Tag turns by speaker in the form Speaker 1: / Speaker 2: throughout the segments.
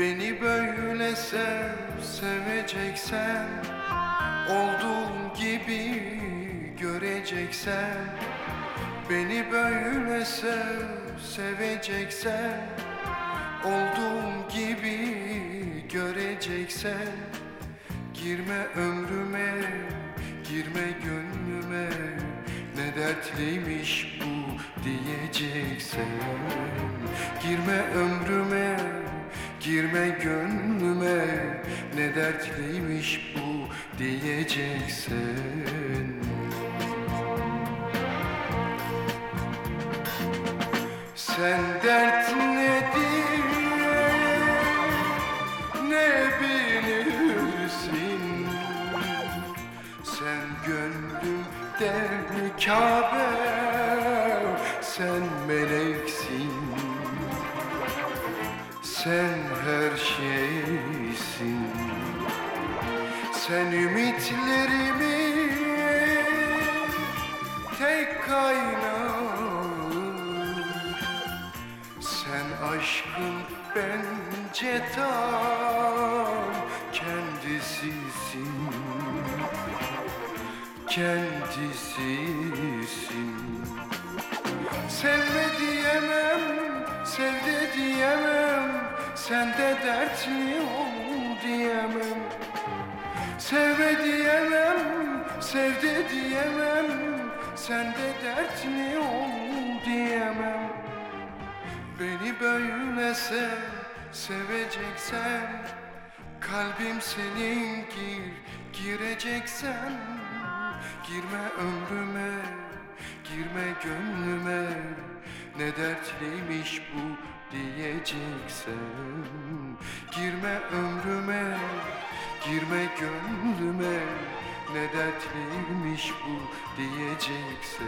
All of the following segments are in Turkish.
Speaker 1: Beni böyle sev, seveceksen Olduğum gibi göreceksen Beni böyle sev, seveceksen Olduğum gibi göreceksen Girme ömrüme, girme gönlüme Ne dertliymiş bu diyeceksen Girme ömrüme, girme gönlüme Ne dertliymiş bu diyeceksen Sen dert nedir ne bilirsin? Sen gönlümden Kabe Sen meleksin Sen her şeysin. Sen ümitlerimi tek kaynağı sen aşkın bence tam kendisisin. Kendisisin. Sevme diyemem, sevde diyemem Sende dertli ol diyemem. Sevme diyemem, sevde diyemem. Sende dertli ol diyemem. Beni böyle sev, seveceksen Kalbim senin gir, gireceksen. Girme ömrüme, girme gönlüme. Ne dertliymiş bu diyeceksen Girme ömrüme, girme gönlüme. Ne dertliymiş bu diyeceksen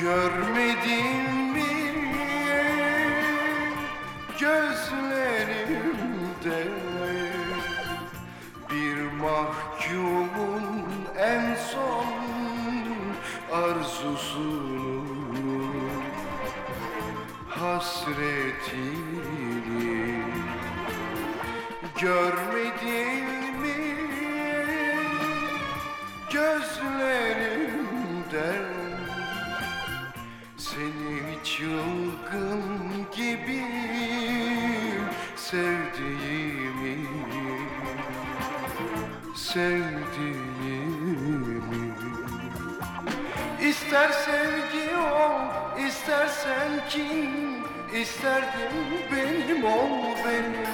Speaker 1: Görmedin mi? Gözlerimde bir mahkumun en son arzusunu. Hasretini görmedin sevdiğimi Sevdiğimi. İster sevgi ol, istersen kin İsterdim benim ol benim.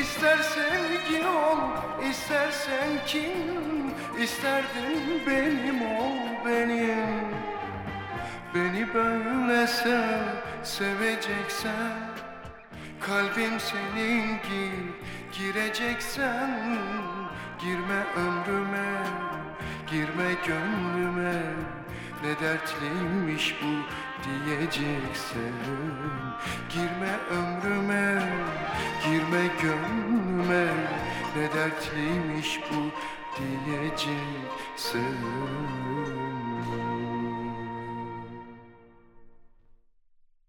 Speaker 1: İster sevgi ol, istersen kin İsterdim benim ol benim. Beni böyle sev, seveceksen Kalbim senin gir, gireceksen Girme ömrüme, girme gönlüme. Ne dertliymiş bu diyeceksen Girme ömrüme, girme gönlüme. Ne dertliymiş bu diyeceksen